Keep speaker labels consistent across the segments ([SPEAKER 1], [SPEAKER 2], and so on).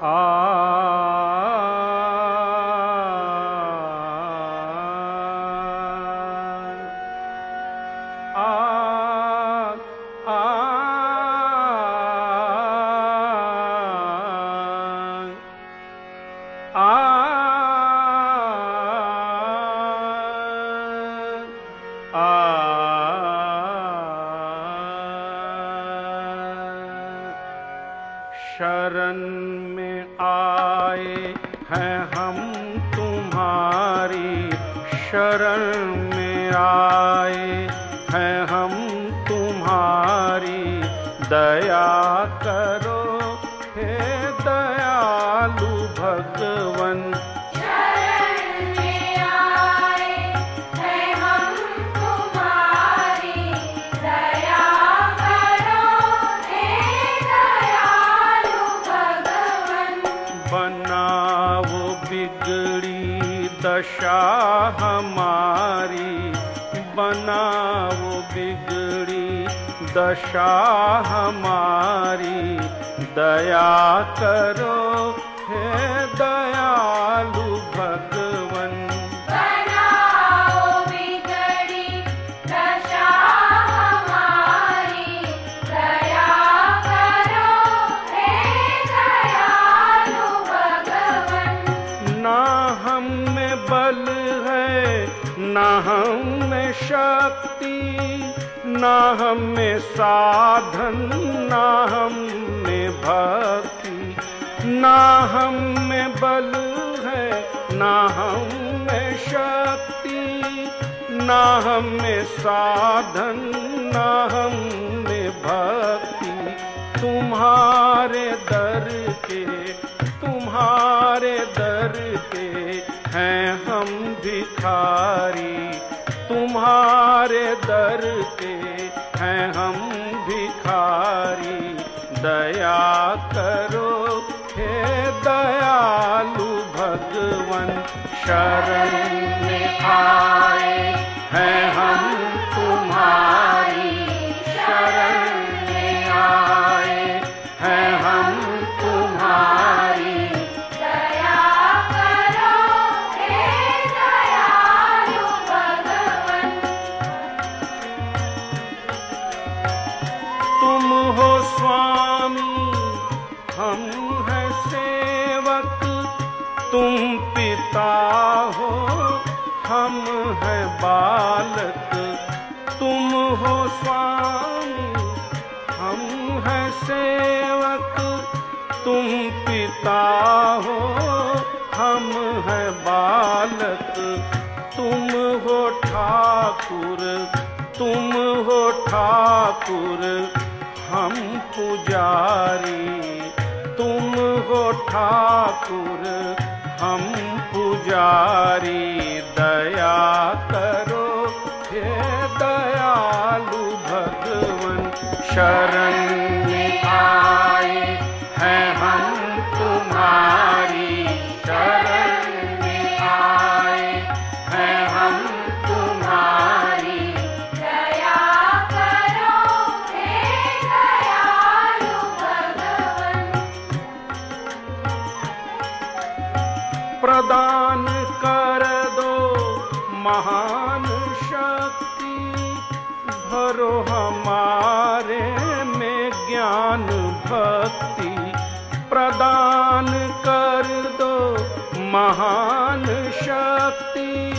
[SPEAKER 1] शरण दयालु भगवन। बनाओ बिगड़ी दशा हमारी। बनाओ बिगड़ी दशा हमारी। दया करो हे दयालु भगवन। ना हम में बल है ना हम में शक्ति ना हम में साधन ना हम भक्ति ना हम में बल है, ना हम में शक्ति, ना हम में साधन, ना हम में भक्ति। तुम्हारे दर के, तुम्हारे दर के हैं हम भिखारी। तुम्हारे दर के हैं हम भिखारी। दया करो हे दयालु भगवन शरण में आए तुम पिता हो, हम हैं बालक। तुम हो ठाकुर, तुम हो ठाकुर, हम पुजारी। तुम हो ठाकुर, हम पुजारी। दया करो, हे दयालु भगवन, शरण प्रदान कर दो महान शक्ति। भरो हमारे में ज्ञान भक्ति। प्रदान कर दो महान शक्ति।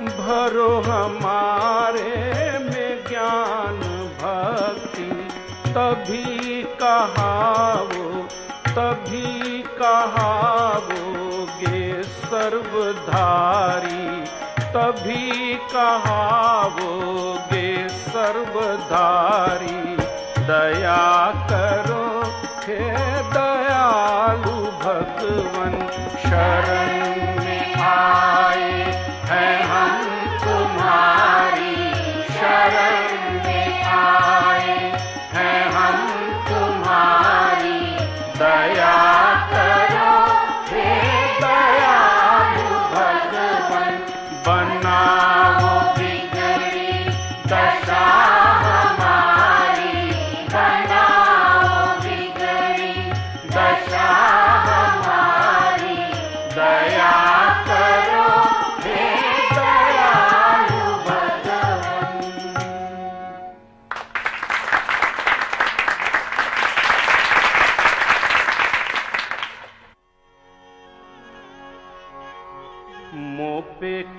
[SPEAKER 1] भरो हमारे में ज्ञान भक्ति। तभी कहावो, तभी कहावोगे सर्वधारी तभी कहावोगे सर्वधारी। दया करो हे दयालु भगवन शरण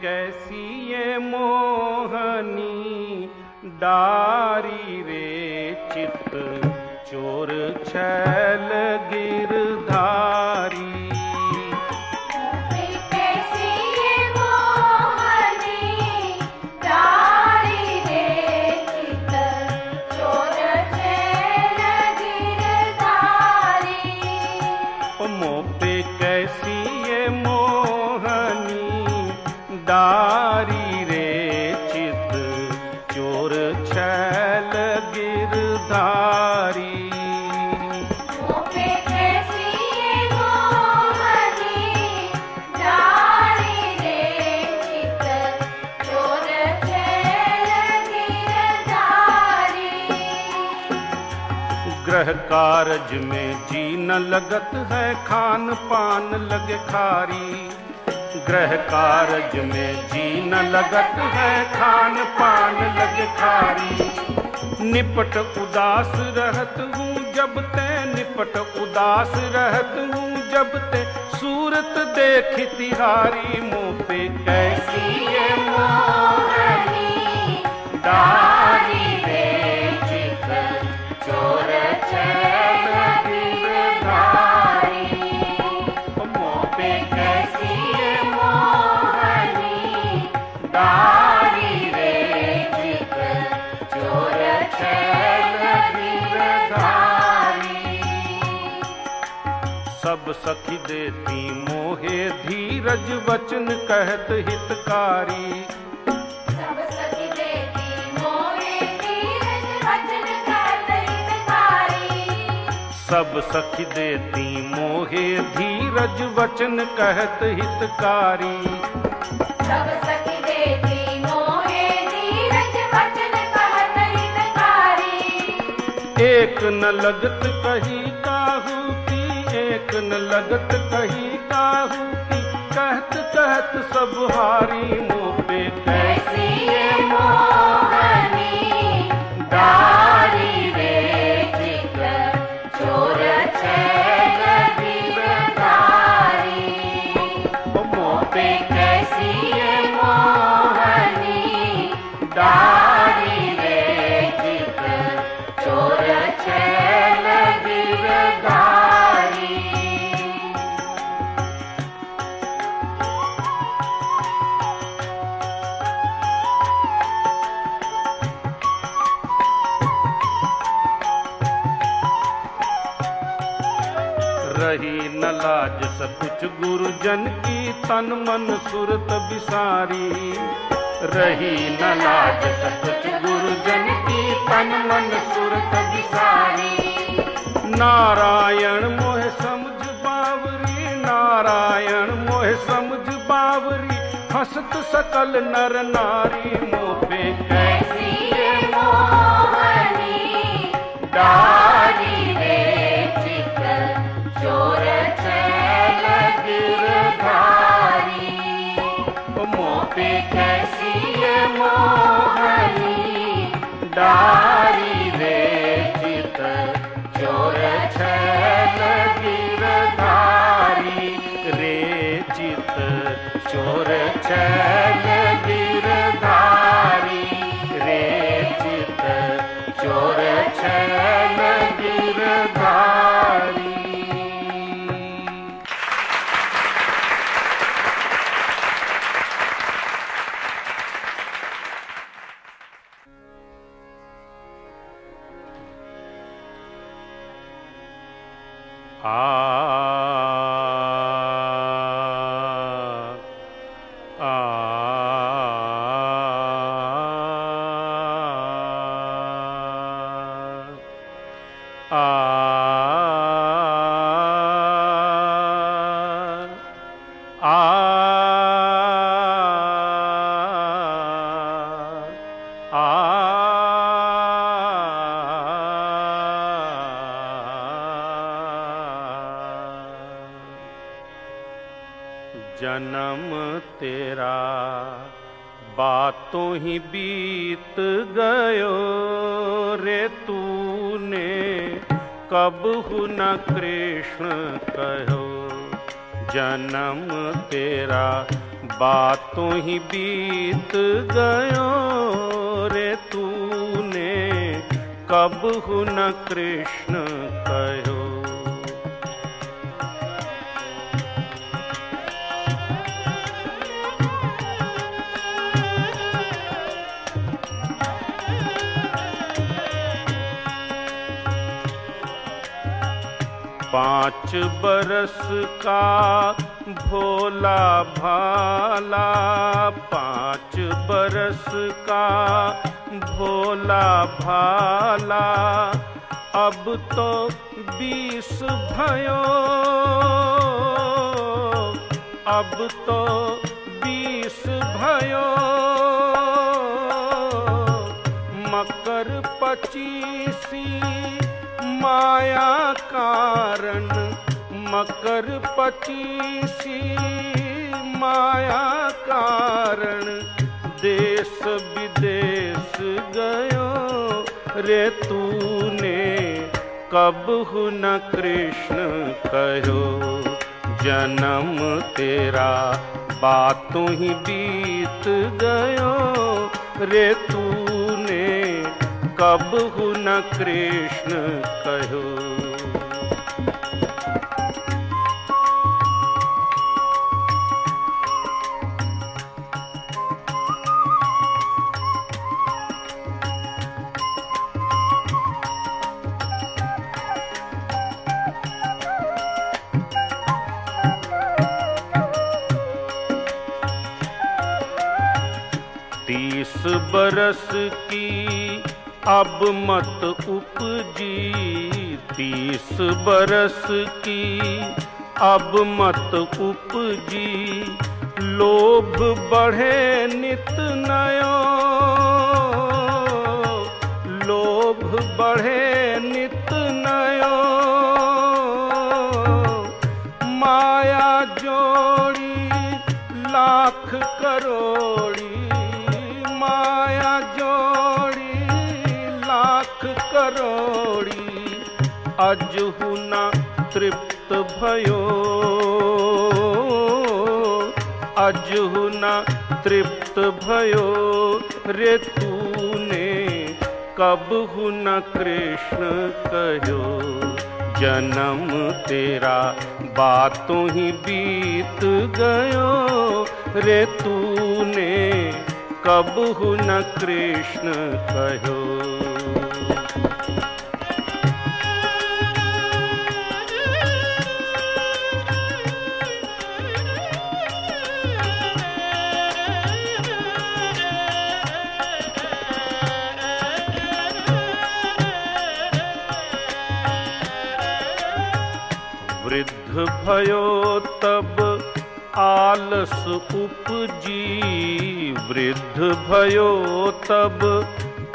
[SPEAKER 1] कैसी ये मोहनी डारी रे चित चोर छैल ग्रह कारज में जी न लगत है खान पान लगे खारी। ग्रह कारज में जी न लगत है खान पान लगे खारी। निपट उदास रहत हूँ जब ते, निपट उदास रहत हूँ जब ते। सूरत देख तिहारी मुँह पे कैसी ये मोहनी। सब सखी देती मोहे धीरज वचन कहत हितकारी। सब सखी देती मोहे धीरज वचन कहत हितकारी। एक न लगत कही काहू एक न लगत कही काहू की कहत कहत सब हारी मुँह पे। कैसी ये मोहनी रही न लाज सकुच गुरुजन की तन मन सुरत बिसारी। रही न लाज सकुच गुरुजन की तन मन सुरत बिसारी। नारायण मोह समझ बावरी, नारायण मोह समझ बावरी। हसत सकल नर नारी मोह कैसी मोहनी? डारी कैसी मोहनी डारी रे आ जन्म तेरा बातों ही बीत गयो कब न कृष्ण कहो, जन्म तेरा बातों ही बीत गयो रे तूने, कब न कृष्ण कहो पाँच बरस का भोला भाला, पाँच बरस का भोला भाला। अब तो बीस भयो, अब तो बीस भयो। मकर पचीसी माया कारण मकर पचीसी। माया कारण देश विदेश गयो। रे तूने कब न कृष्ण कहो? जन्म तेरा बातों ही बीत गयो। रे तूने कब न कृष्ण कहो। तीस बरस की अब मत उपजी तीस बरस की। अब मत उपजी लोभ बढ़े नित नयो करोड़ी। अजहु न तृप्त भयो। अजहु न तृप्त भयो। रे तूने कब न कृष्ण कहो। जन्म तेरा बातों ही बीत गयो। रे तूने कब न कृष्ण कहो। वृद्ध भयो तब आलस उपजी। वृद्ध भयो तब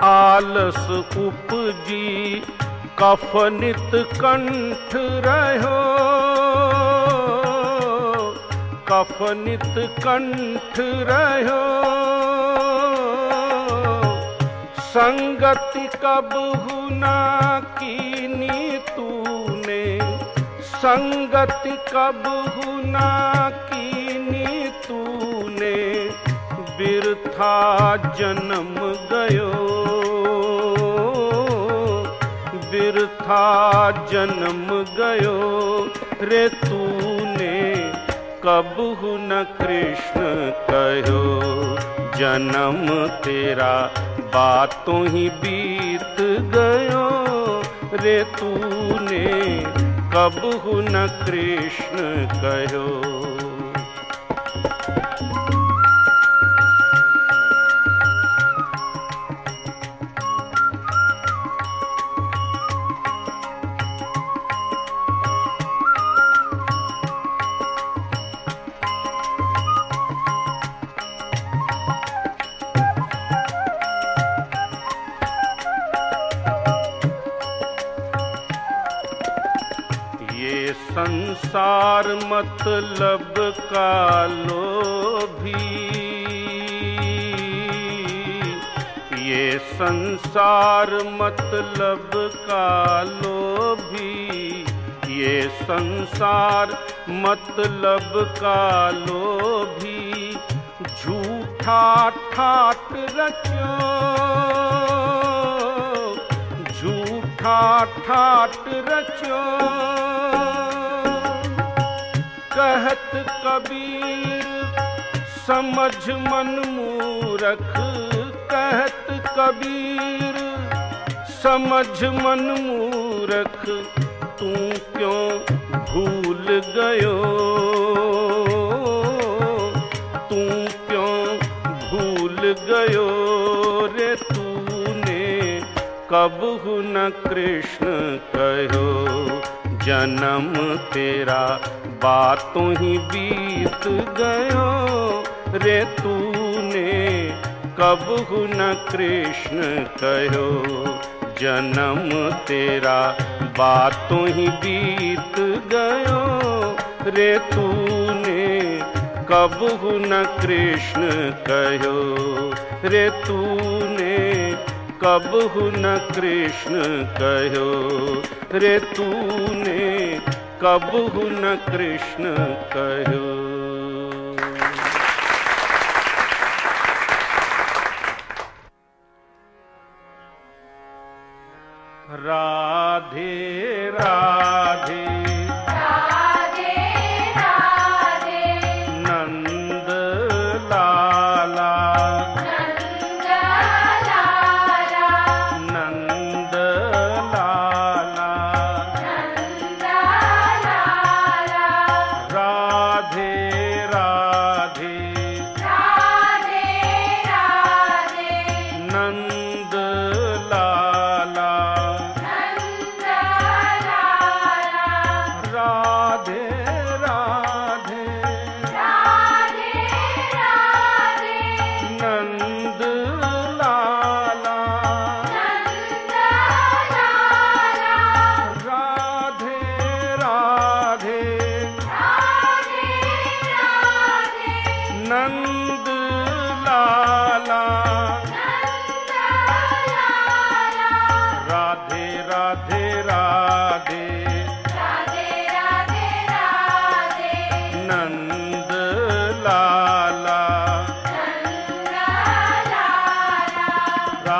[SPEAKER 1] आलस उपजी। कफनित कंठ रहो। कफनित कंठ रहो। संगति कब हुना कीनी तूने संगति कब हुना कीनी तूने? बिरथा जन्म गयो। बिरथा जन्म गयो। रे तूने कब न कृष्ण कहो? जन्म तेरा बातों ही बीत गयो। रे तूने कब न कृष्ण कहो। संसार मतलब का लोभी। ये संसार मतलब का लोभी। ये संसार मतलब का लोभी। झूठा ठाट रचो। झूठा ठाट रचो। कहत कबीर, समझ मन मूरख। कहत कबीर, समझ मन मूरख। तू क्यों भूल गयो? तू क्यों भूल गयो रे? तूने कबहु न कृष्ण कहो, जन्म तेरा बातों ही बीत गयो। रे तूने कब न कृष्ण कहो? जन्म तेरा बातों ही बीत गयो। रे तूने कब न कृष्ण कहो? रे तूने कब न कृष्ण कहो? रे तूने कबहु न कृष्ण कहो।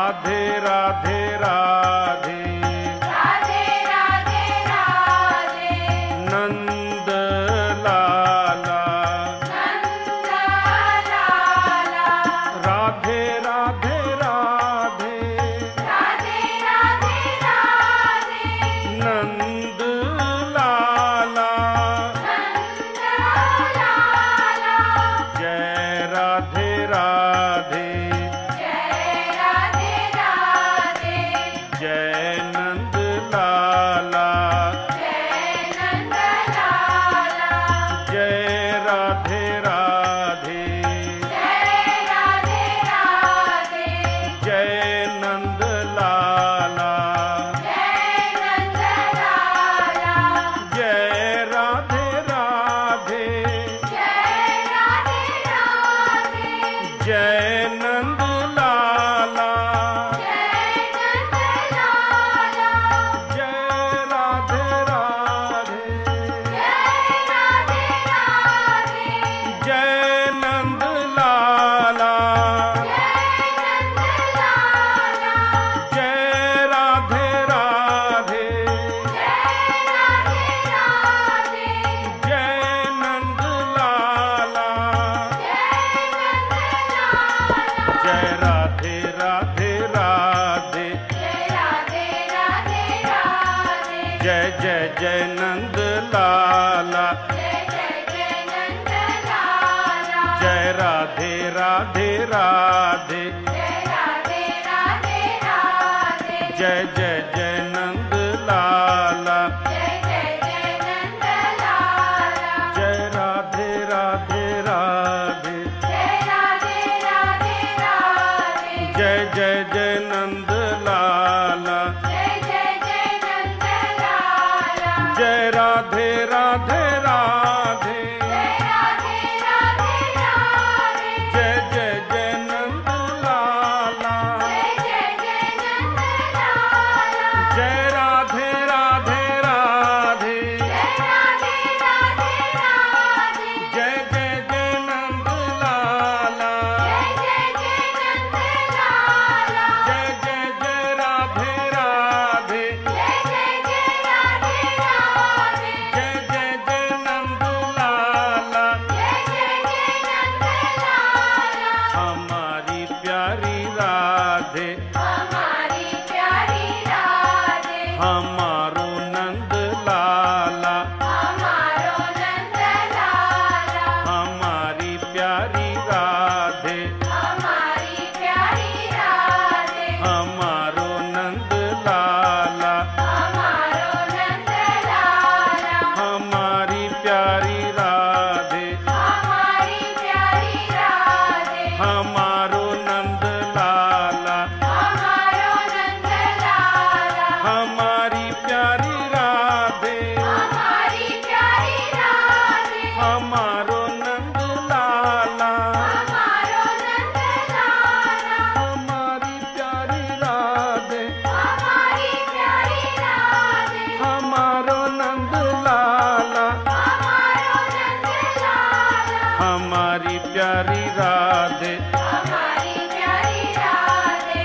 [SPEAKER 1] राधे राधे
[SPEAKER 2] राधे राधे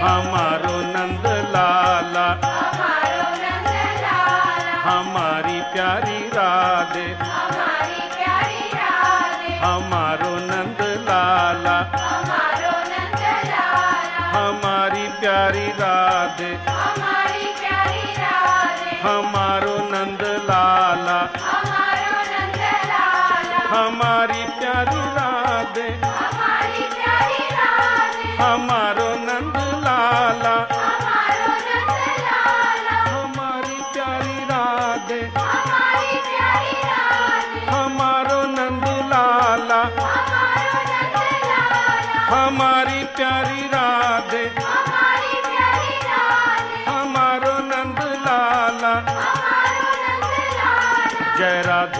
[SPEAKER 2] আমার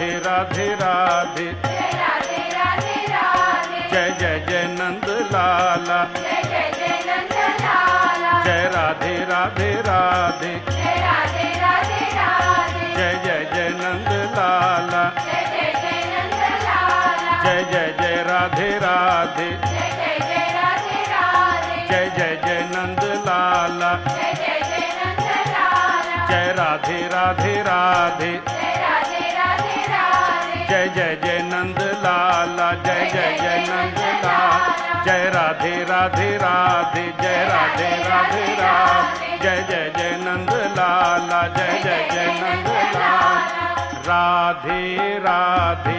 [SPEAKER 1] राधे राधे
[SPEAKER 2] राधे।
[SPEAKER 1] जय
[SPEAKER 2] जय
[SPEAKER 1] जय नंद लाला।
[SPEAKER 2] जय
[SPEAKER 1] राधे राधे
[SPEAKER 2] राधे।
[SPEAKER 1] जय
[SPEAKER 2] जय
[SPEAKER 1] जय नंद लाला।
[SPEAKER 2] जय
[SPEAKER 1] जय
[SPEAKER 2] जय राधे राधे।
[SPEAKER 1] जय
[SPEAKER 2] जय
[SPEAKER 1] जय नंद लाला।
[SPEAKER 2] जय
[SPEAKER 1] राधे राधे राधे।
[SPEAKER 2] जय
[SPEAKER 1] जय जय नंद लाला
[SPEAKER 2] जय जय जय नंद लाल
[SPEAKER 1] जय राधे राधे राधे,
[SPEAKER 2] जय राधे राधे राधे,
[SPEAKER 1] जय जय जय नंद लाला
[SPEAKER 2] जय जय जय नंद लाल
[SPEAKER 1] राधे राधे।